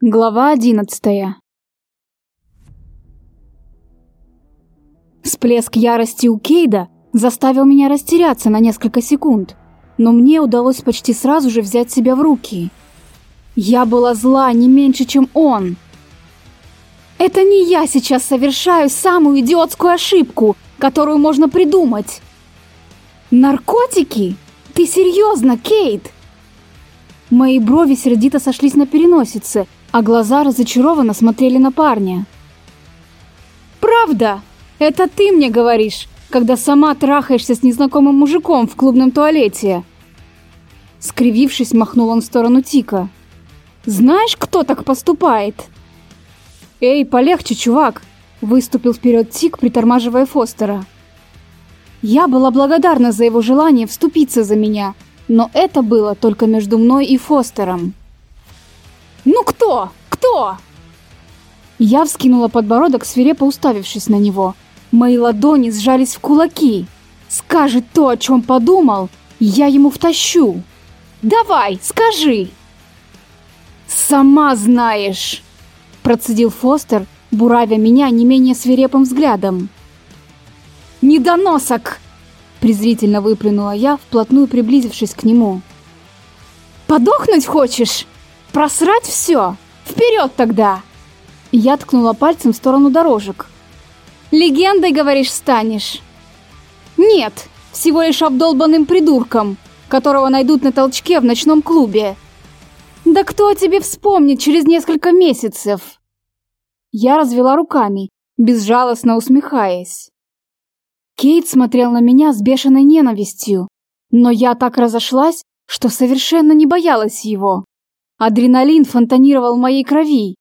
Глава одиннадцатая Всплеск ярости у Кейда заставил меня растеряться на несколько секунд, но мне удалось почти сразу же взять себя в руки. Я была зла не меньше, чем он. Это не я сейчас совершаю самую идиотскую ошибку, которую можно придумать. Наркотики? Ты серьезно, Кейт? Мои брови сердито сошлись на переносице – а глаза разочарованно смотрели на парня. «Правда? Это ты мне говоришь, когда сама трахаешься с незнакомым мужиком в клубном туалете?» Скривившись, махнул он в сторону Тика. «Знаешь, кто так поступает?» «Эй, полегче, чувак!» Выступил вперед Тик, притормаживая Фостера. Я была благодарна за его желание вступиться за меня, но это было только между мной и Фостером. «Ну кто? Кто?» Я вскинула подбородок, свирепо уставившись на него. Мои ладони сжались в кулаки. Скажет то, о чем подумал, я ему втащу. «Давай, скажи!» «Сама знаешь!» Процедил Фостер, буравя меня не менее свирепым взглядом. «Недоносок!» Презрительно выплюнула я, вплотную приблизившись к нему. «Подохнуть хочешь?» Просрать все! Вперед тогда!» Я ткнула пальцем в сторону дорожек. «Легендой, говоришь, станешь?» «Нет, всего лишь обдолбанным придурком, которого найдут на толчке в ночном клубе. Да кто о тебе вспомнит через несколько месяцев?» Я развела руками, безжалостно усмехаясь. Кейт смотрел на меня с бешеной ненавистью, но я так разошлась, что совершенно не боялась его. Адреналин фонтанировал в моей крови.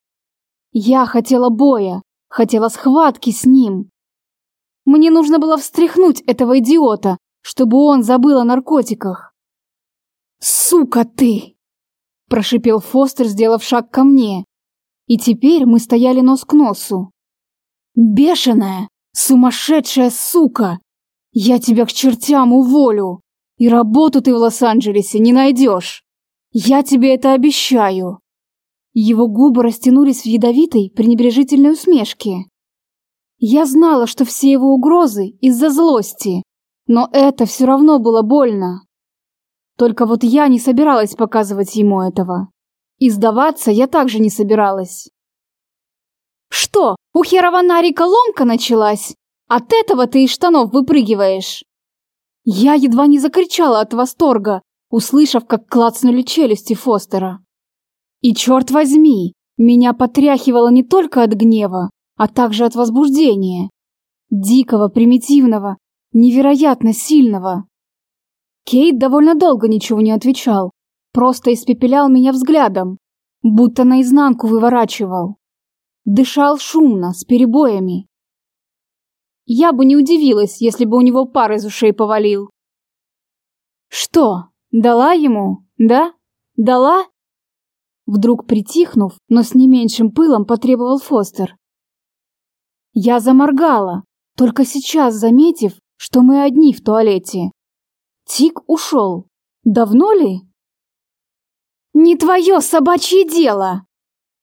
Я хотела боя, хотела схватки с ним. Мне нужно было встряхнуть этого идиота, чтобы он забыл о наркотиках. «Сука ты!» – прошипел Фостер, сделав шаг ко мне. И теперь мы стояли нос к носу. «Бешеная, сумасшедшая сука! Я тебя к чертям уволю, и работу ты в Лос-Анджелесе не найдешь!» Я тебе это обещаю. Его губы растянулись в ядовитой, пренебрежительной усмешке. Я знала, что все его угрозы из-за злости, но это все равно было больно. Только вот я не собиралась показывать ему этого. И сдаваться я также не собиралась. «Что, у херова ломка началась? От этого ты из штанов выпрыгиваешь?» Я едва не закричала от восторга, услышав, как клацнули челюсти Фостера. И черт возьми, меня потряхивало не только от гнева, а также от возбуждения. Дикого, примитивного, невероятно сильного. Кейт довольно долго ничего не отвечал, просто испепелял меня взглядом, будто наизнанку выворачивал. Дышал шумно, с перебоями. Я бы не удивилась, если бы у него пар из ушей повалил. «Что, Дала ему, да? Дала? Вдруг притихнув, но с не меньшим пылом потребовал Фостер. Я заморгала, только сейчас заметив, что мы одни в туалете. Тик ушел. Давно ли? Не твое собачье дело.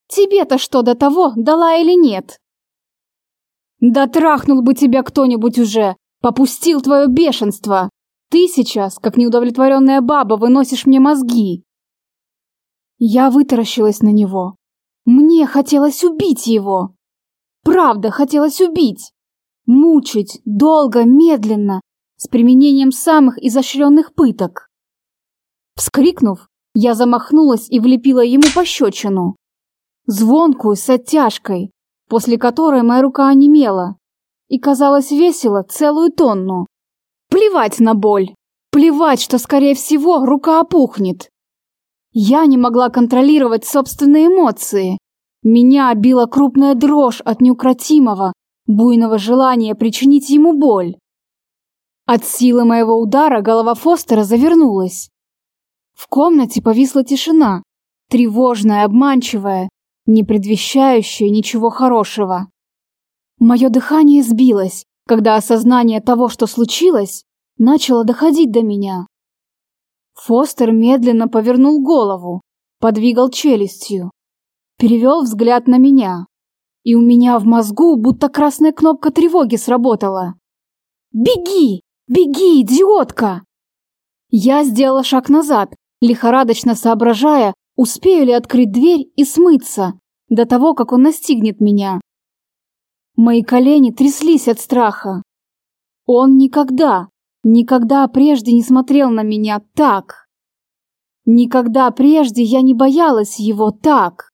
Тебе-то что до того, дала или нет? Да трахнул бы тебя кто-нибудь уже, попустил твое бешенство. Ты сейчас, как неудовлетворенная баба, выносишь мне мозги. Я вытаращилась на него. Мне хотелось убить его. Правда, хотелось убить. Мучить, долго, медленно, с применением самых изощренных пыток. Вскрикнув, я замахнулась и влепила ему пощечину. Звонкую, с оттяжкой, после которой моя рука онемела и, казалось, весила целую тонну. Плевать на боль. Плевать, что, скорее всего, рука опухнет. Я не могла контролировать собственные эмоции. Меня била крупная дрожь от неукротимого, буйного желания причинить ему боль. От силы моего удара голова Фостера завернулась. В комнате повисла тишина, тревожная, обманчивая, не предвещающая ничего хорошего. Мое дыхание сбилось, когда осознание того, что случилось, начало доходить до меня. Фостер медленно повернул голову, подвигал челюстью. перевел взгляд на меня. И у меня в мозгу будто красная кнопка тревоги сработала. «Беги! Беги, идиотка!» Я сделала шаг назад, лихорадочно соображая, успею ли открыть дверь и смыться до того, как он настигнет меня. Мои колени тряслись от страха. Он никогда, никогда прежде не смотрел на меня так. Никогда прежде я не боялась его так.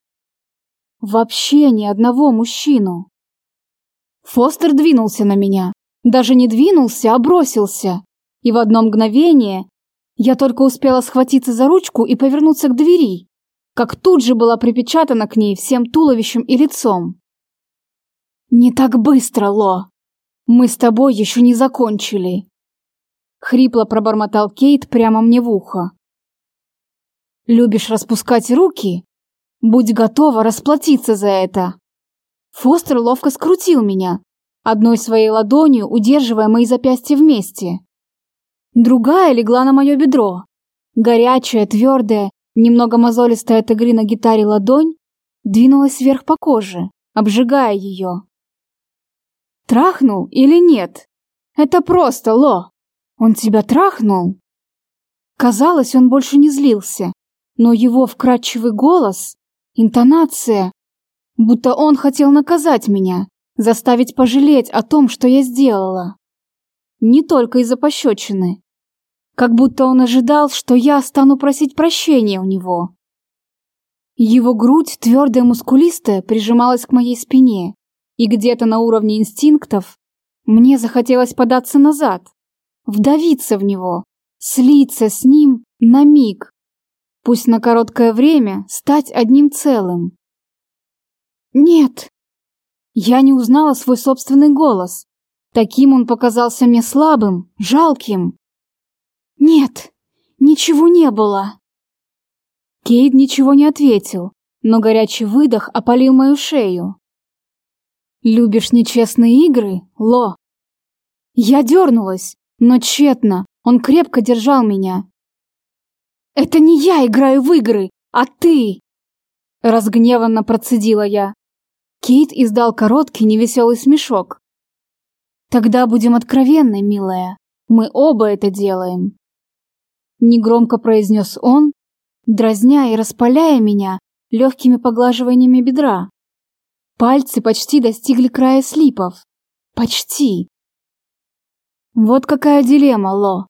Вообще ни одного мужчину. Фостер двинулся на меня. Даже не двинулся, а бросился. И в одно мгновение я только успела схватиться за ручку и повернуться к двери, как тут же была припечатана к ней всем туловищем и лицом. «Не так быстро, Ло! Мы с тобой еще не закончили!» Хрипло пробормотал Кейт прямо мне в ухо. «Любишь распускать руки? Будь готова расплатиться за это!» Фостер ловко скрутил меня, одной своей ладонью удерживая мои запястья вместе. Другая легла на мое бедро. Горячая, твердая, немного мозолистая от игры на гитаре ладонь двинулась вверх по коже, обжигая ее. Трахнул или нет? Это просто, Ло. Он тебя трахнул? Казалось, он больше не злился, но его вкрадчивый голос, интонация, будто он хотел наказать меня, заставить пожалеть о том, что я сделала. Не только из-за пощечины. Как будто он ожидал, что я стану просить прощения у него. Его грудь, твердая мускулистая, прижималась к моей спине, и где-то на уровне инстинктов мне захотелось податься назад, вдавиться в него, слиться с ним на миг, пусть на короткое время стать одним целым. Нет, я не узнала свой собственный голос, Таким он показался мне слабым, жалким. Нет, ничего не было. Кейд ничего не ответил, но горячий выдох опалил мою шею. «Любишь нечестные игры, Ло?» Я дернулась, но тщетно, он крепко держал меня. «Это не я играю в игры, а ты!» Разгневанно процедила я. Кейт издал короткий невеселый смешок. Тогда будем откровенны, милая. Мы оба это делаем. Негромко произнес он, дразня и распаляя меня легкими поглаживаниями бедра. Пальцы почти достигли края слипов. Почти. Вот какая дилемма, Ло.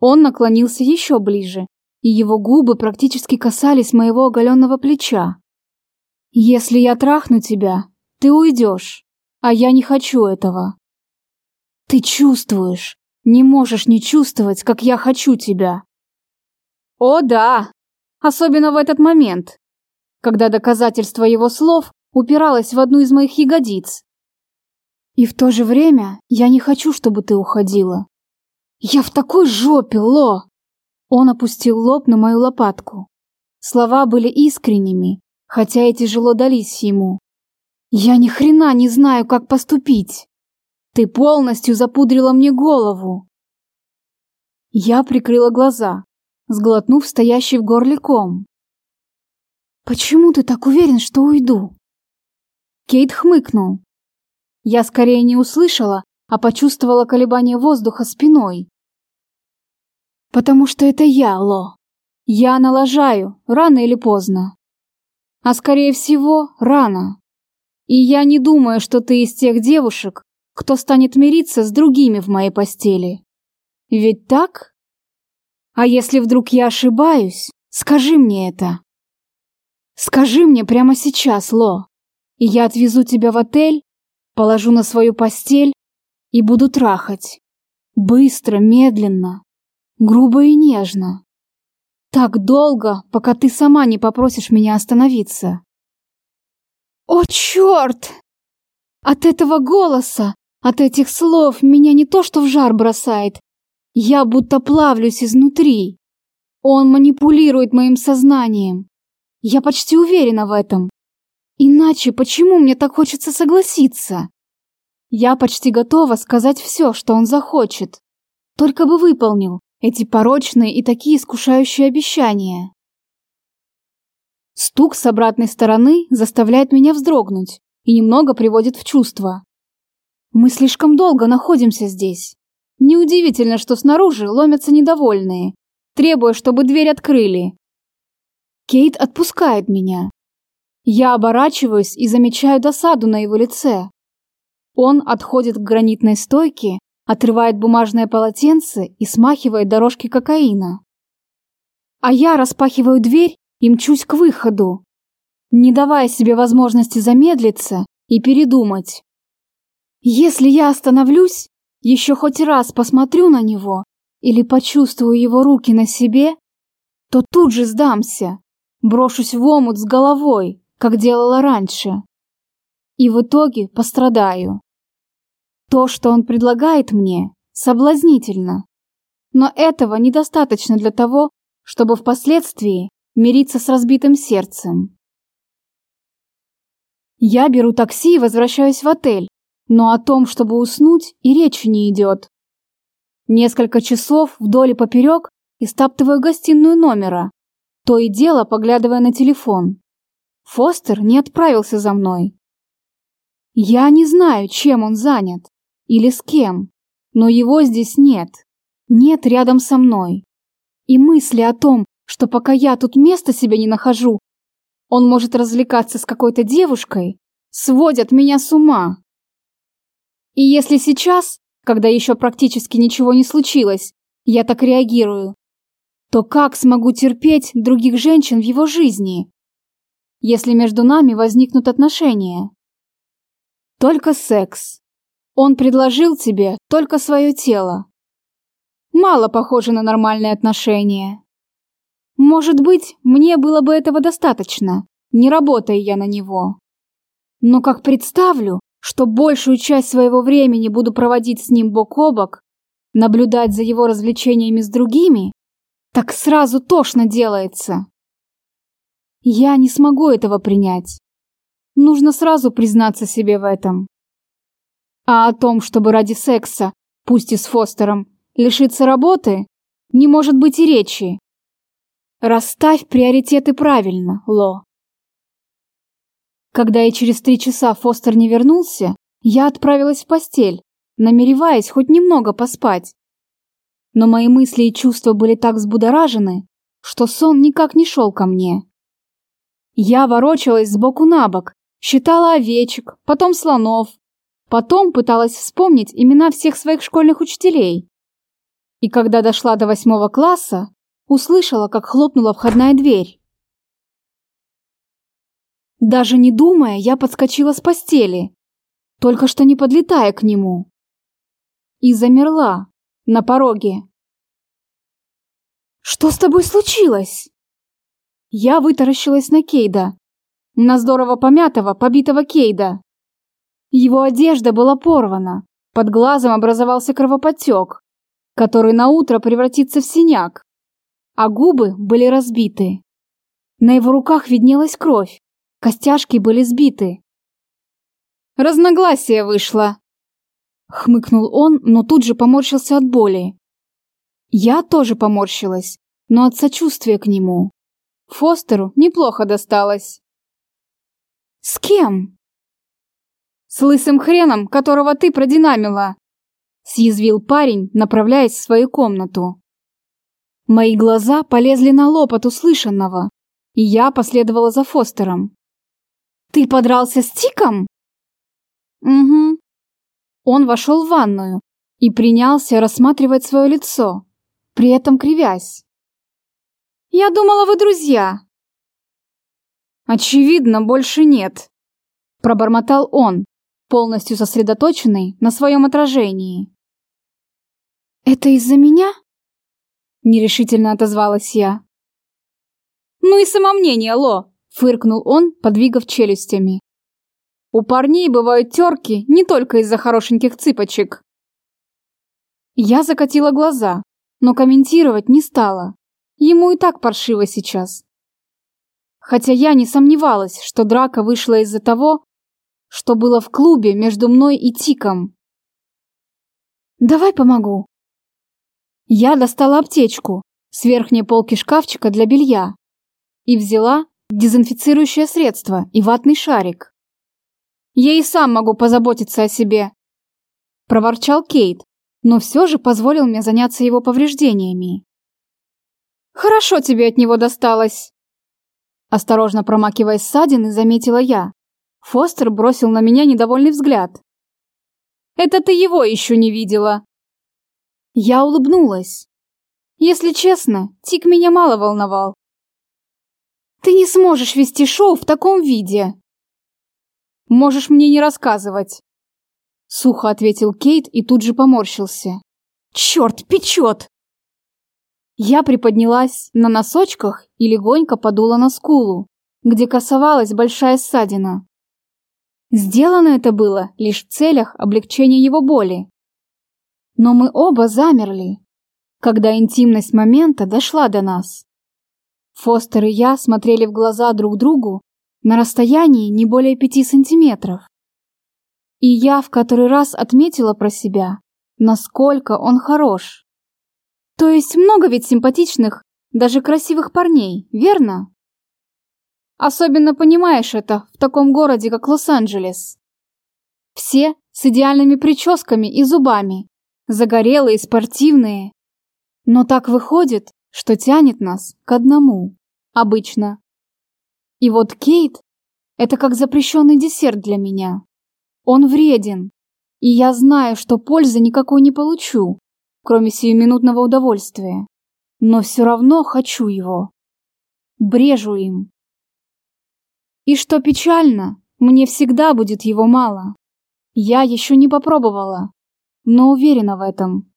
Он наклонился еще ближе, и его губы практически касались моего оголенного плеча. Если я трахну тебя, ты уйдешь, а я не хочу этого. Ты чувствуешь, не можешь не чувствовать, как я хочу тебя. О да, особенно в этот момент, когда доказательство его слов упиралось в одну из моих ягодиц. И в то же время я не хочу, чтобы ты уходила. Я в такой жопе, Ло! Он опустил лоб на мою лопатку. Слова были искренними, хотя и тяжело дались ему. Я ни хрена не знаю, как поступить. Ты полностью запудрила мне голову. Я прикрыла глаза, сглотнув стоящий в горле ком. Почему ты так уверен, что уйду? Кейт хмыкнул. Я скорее не услышала, а почувствовала колебание воздуха спиной. Потому что это я, Ло. Я налажаю, рано или поздно. А скорее всего, рано. И я не думаю, что ты из тех девушек, кто станет мириться с другими в моей постели. Ведь так? А если вдруг я ошибаюсь, скажи мне это. Скажи мне прямо сейчас, Ло, и я отвезу тебя в отель, положу на свою постель и буду трахать. Быстро, медленно, грубо и нежно. Так долго, пока ты сама не попросишь меня остановиться. О, черт! От этого голоса от этих слов меня не то что в жар бросает. Я будто плавлюсь изнутри. Он манипулирует моим сознанием. Я почти уверена в этом. Иначе почему мне так хочется согласиться? Я почти готова сказать все, что он захочет. Только бы выполнил эти порочные и такие искушающие обещания. Стук с обратной стороны заставляет меня вздрогнуть и немного приводит в чувство. Мы слишком долго находимся здесь. Неудивительно, что снаружи ломятся недовольные, требуя, чтобы дверь открыли. Кейт отпускает меня. Я оборачиваюсь и замечаю досаду на его лице. Он отходит к гранитной стойке, отрывает бумажное полотенце и смахивает дорожки кокаина. А я распахиваю дверь и мчусь к выходу, не давая себе возможности замедлиться и передумать. Если я остановлюсь, еще хоть раз посмотрю на него или почувствую его руки на себе, то тут же сдамся, брошусь в омут с головой, как делала раньше. И в итоге пострадаю. То, что он предлагает мне, соблазнительно. Но этого недостаточно для того, чтобы впоследствии мириться с разбитым сердцем. Я беру такси и возвращаюсь в отель, но о том, чтобы уснуть, и речи не идет. Несколько часов вдоль и поперек истаптываю гостиную номера, то и дело поглядывая на телефон. Фостер не отправился за мной. Я не знаю, чем он занят или с кем, но его здесь нет. Нет рядом со мной. И мысли о том, что пока я тут места себе не нахожу, он может развлекаться с какой-то девушкой, сводят меня с ума. И если сейчас, когда еще практически ничего не случилось, я так реагирую, то как смогу терпеть других женщин в его жизни, если между нами возникнут отношения? Только секс. Он предложил тебе только свое тело. Мало похоже на нормальные отношения. Может быть, мне было бы этого достаточно, не работая я на него. Но как представлю, что большую часть своего времени буду проводить с ним бок о бок, наблюдать за его развлечениями с другими, так сразу тошно делается. Я не смогу этого принять. Нужно сразу признаться себе в этом. А о том, чтобы ради секса, пусть и с Фостером, лишиться работы, не может быть и речи. Расставь приоритеты правильно, Ло. Когда и через три часа Фостер не вернулся, я отправилась в постель, намереваясь хоть немного поспать. Но мои мысли и чувства были так взбудоражены, что сон никак не шел ко мне. Я ворочалась сбоку на бок, считала овечек, потом слонов, потом пыталась вспомнить имена всех своих школьных учителей. И когда дошла до восьмого класса, услышала, как хлопнула входная дверь. Даже не думая, я подскочила с постели, только что не подлетая к нему. И замерла на пороге. «Что с тобой случилось?» Я вытаращилась на Кейда, на здорово помятого, побитого Кейда. Его одежда была порвана, под глазом образовался кровоподтек, который на утро превратится в синяк, а губы были разбиты. На его руках виднелась кровь, Костяшки были сбиты. Разногласие вышло. Хмыкнул он, но тут же поморщился от боли. Я тоже поморщилась, но от сочувствия к нему. Фостеру неплохо досталось. С кем? С лысым хреном, которого ты продинамила. Съязвил парень, направляясь в свою комнату. Мои глаза полезли на лоб от услышанного, и я последовала за Фостером. Ты подрался с Тиком? Угу. Он вошел в ванную и принялся рассматривать свое лицо, при этом кривясь. Я думала, вы друзья. Очевидно, больше нет, пробормотал он, полностью сосредоточенный на своем отражении. Это из-за меня? нерешительно отозвалась я. Ну и самомнение, Ло. Фыркнул он, подвигав челюстями. У парней бывают терки не только из-за хорошеньких цыпочек. Я закатила глаза, но комментировать не стала. Ему и так паршиво сейчас. Хотя я не сомневалась, что драка вышла из-за того, что было в клубе между мной и Тиком. «Давай помогу». Я достала аптечку с верхней полки шкафчика для белья и взяла дезинфицирующее средство и ватный шарик. Я и сам могу позаботиться о себе, проворчал Кейт, но все же позволил мне заняться его повреждениями. Хорошо тебе от него досталось. Осторожно промакивая ссадины, заметила я. Фостер бросил на меня недовольный взгляд. Это ты его еще не видела. Я улыбнулась. Если честно, Тик меня мало волновал. Ты не сможешь вести шоу в таком виде. Можешь мне не рассказывать. Сухо ответил Кейт и тут же поморщился. Черт, печет! Я приподнялась на носочках и легонько подула на скулу, где красовалась большая ссадина. Сделано это было лишь в целях облегчения его боли. Но мы оба замерли, когда интимность момента дошла до нас. Фостер и я смотрели в глаза друг другу на расстоянии не более пяти сантиметров. И я в который раз отметила про себя, насколько он хорош. То есть много ведь симпатичных, даже красивых парней, верно? Особенно понимаешь это в таком городе, как Лос-Анджелес. Все с идеальными прическами и зубами, загорелые, спортивные. Но так выходит, что тянет нас к одному, обычно. И вот Кейт — это как запрещенный десерт для меня. Он вреден, и я знаю, что пользы никакой не получу, кроме сиюминутного удовольствия. Но все равно хочу его. Брежу им. И что печально, мне всегда будет его мало. Я еще не попробовала, но уверена в этом.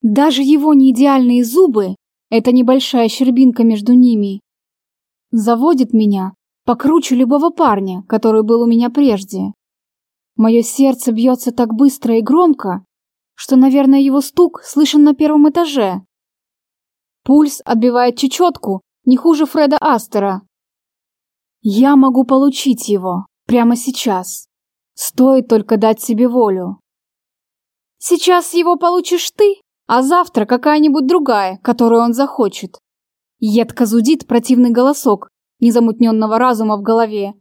Даже его неидеальные зубы эта небольшая щербинка между ними заводит меня покруче любого парня, который был у меня прежде. Мое сердце бьется так быстро и громко, что, наверное, его стук слышен на первом этаже. Пульс отбивает чечетку не хуже Фреда Астера. Я могу получить его прямо сейчас. Стоит только дать себе волю. Сейчас его получишь ты, а завтра какая-нибудь другая, которую он захочет. Едко зудит противный голосок незамутненного разума в голове.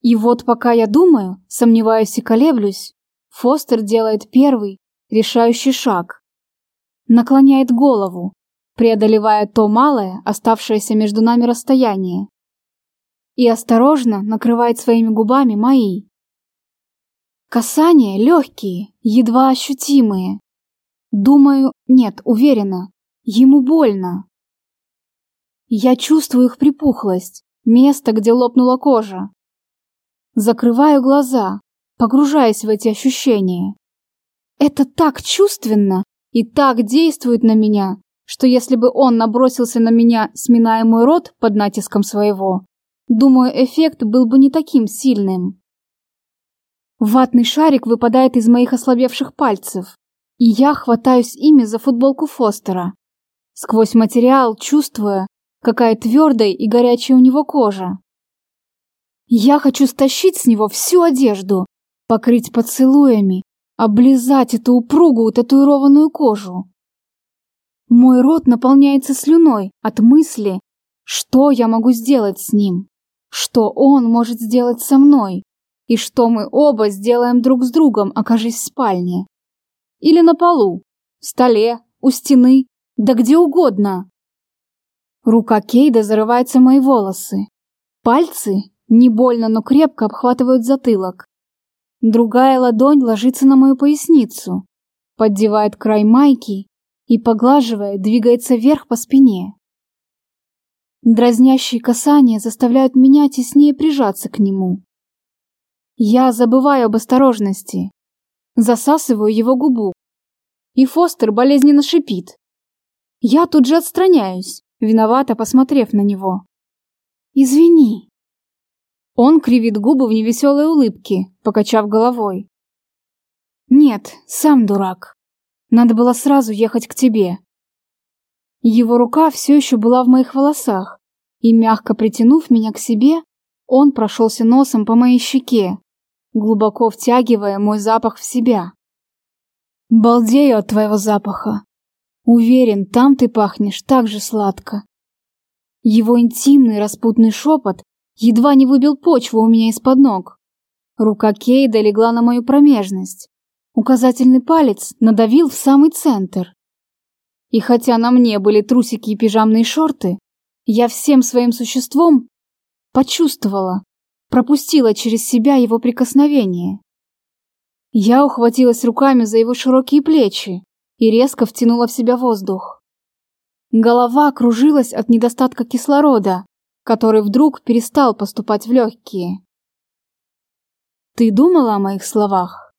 И вот пока я думаю, сомневаюсь и колеблюсь, Фостер делает первый, решающий шаг. Наклоняет голову, преодолевая то малое, оставшееся между нами расстояние. И осторожно накрывает своими губами мои. Касания легкие, едва ощутимые, Думаю, нет, уверена, ему больно. Я чувствую их припухлость, место, где лопнула кожа. Закрываю глаза, погружаясь в эти ощущения. Это так чувственно и так действует на меня, что если бы он набросился на меня, сминая мой рот под натиском своего, думаю, эффект был бы не таким сильным. Ватный шарик выпадает из моих ослабевших пальцев. И я хватаюсь ими за футболку Фостера. Сквозь материал чувствуя, какая твердая и горячая у него кожа. Я хочу стащить с него всю одежду, покрыть поцелуями, облизать эту упругую татуированную кожу. Мой рот наполняется слюной от мысли, что я могу сделать с ним, что он может сделать со мной, и что мы оба сделаем друг с другом, окажись в спальне. Или на полу, столе, у стены, да где угодно. Рука Кейда зарывается в мои волосы. Пальцы, не больно, но крепко обхватывают затылок. Другая ладонь ложится на мою поясницу, поддевает край майки и, поглаживая, двигается вверх по спине. Дразнящие касания заставляют меня теснее прижаться к нему. Я забываю об осторожности, засасываю его губу. И Фостер болезненно шипит. Я тут же отстраняюсь, виновато посмотрев на него. «Извини». Он кривит губы в невеселой улыбке, покачав головой. «Нет, сам дурак. Надо было сразу ехать к тебе». Его рука все еще была в моих волосах, и, мягко притянув меня к себе, он прошелся носом по моей щеке, глубоко втягивая мой запах в себя. Балдею от твоего запаха. Уверен, там ты пахнешь так же сладко. Его интимный распутный шепот едва не выбил почву у меня из-под ног. Рука Кейда легла на мою промежность. Указательный палец надавил в самый центр. И хотя на мне были трусики и пижамные шорты, я всем своим существом почувствовала, пропустила через себя его прикосновение. Я ухватилась руками за его широкие плечи и резко втянула в себя воздух. Голова кружилась от недостатка кислорода, который вдруг перестал поступать в легкие. «Ты думала о моих словах?»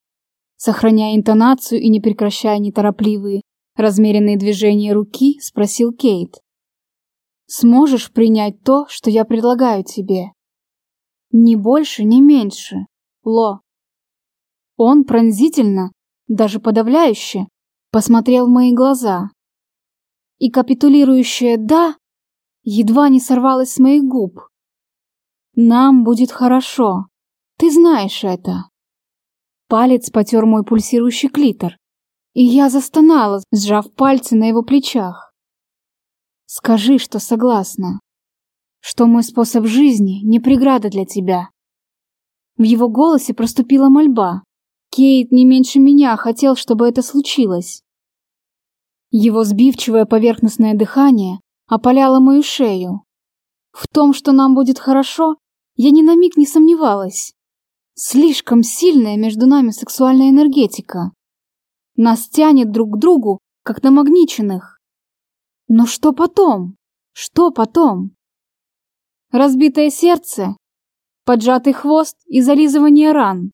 Сохраняя интонацию и не прекращая неторопливые, размеренные движения руки, спросил Кейт. «Сможешь принять то, что я предлагаю тебе?» «Ни больше, ни меньше, Ло». Он пронзительно, даже подавляюще, посмотрел в мои глаза. И капитулирующее «да» едва не сорвалось с моих губ. «Нам будет хорошо. Ты знаешь это». Палец потер мой пульсирующий клитор, и я застонала, сжав пальцы на его плечах. «Скажи, что согласна, что мой способ жизни не преграда для тебя». В его голосе проступила мольба, Кейт не меньше меня хотел, чтобы это случилось. Его сбивчивое поверхностное дыхание опаляло мою шею. В том, что нам будет хорошо, я ни на миг не сомневалась. Слишком сильная между нами сексуальная энергетика. Нас тянет друг к другу, как намагниченных. Но что потом? Что потом? Разбитое сердце, поджатый хвост и зализывание ран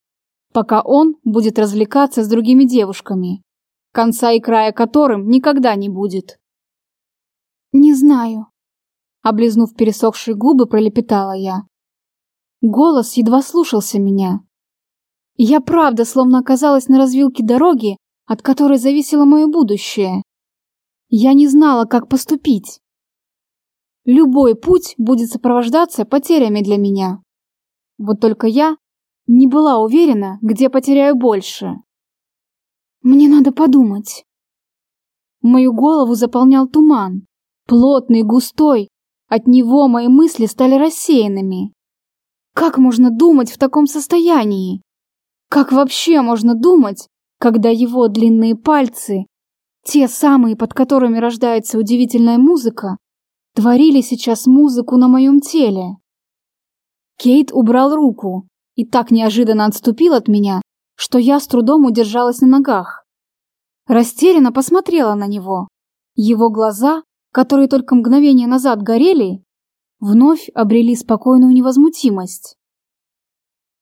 пока он будет развлекаться с другими девушками, конца и края которым никогда не будет. «Не знаю», — облизнув пересохшие губы, пролепетала я. Голос едва слушался меня. Я правда словно оказалась на развилке дороги, от которой зависело мое будущее. Я не знала, как поступить. Любой путь будет сопровождаться потерями для меня. Вот только я не была уверена, где потеряю больше. Мне надо подумать. Мою голову заполнял туман, плотный, густой. От него мои мысли стали рассеянными. Как можно думать в таком состоянии? Как вообще можно думать, когда его длинные пальцы, те самые, под которыми рождается удивительная музыка, творили сейчас музыку на моем теле? Кейт убрал руку, и так неожиданно отступил от меня, что я с трудом удержалась на ногах. Растерянно посмотрела на него. Его глаза, которые только мгновение назад горели, вновь обрели спокойную невозмутимость.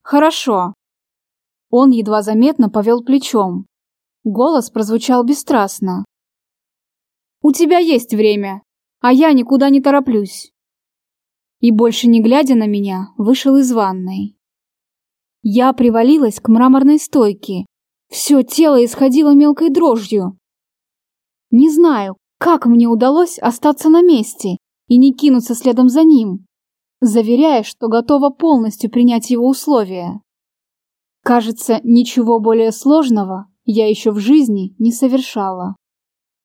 «Хорошо». Он едва заметно повел плечом. Голос прозвучал бесстрастно. «У тебя есть время, а я никуда не тороплюсь». И больше не глядя на меня, вышел из ванной. Я привалилась к мраморной стойке. Все тело исходило мелкой дрожью. Не знаю, как мне удалось остаться на месте и не кинуться следом за ним, заверяя, что готова полностью принять его условия. Кажется, ничего более сложного я еще в жизни не совершала.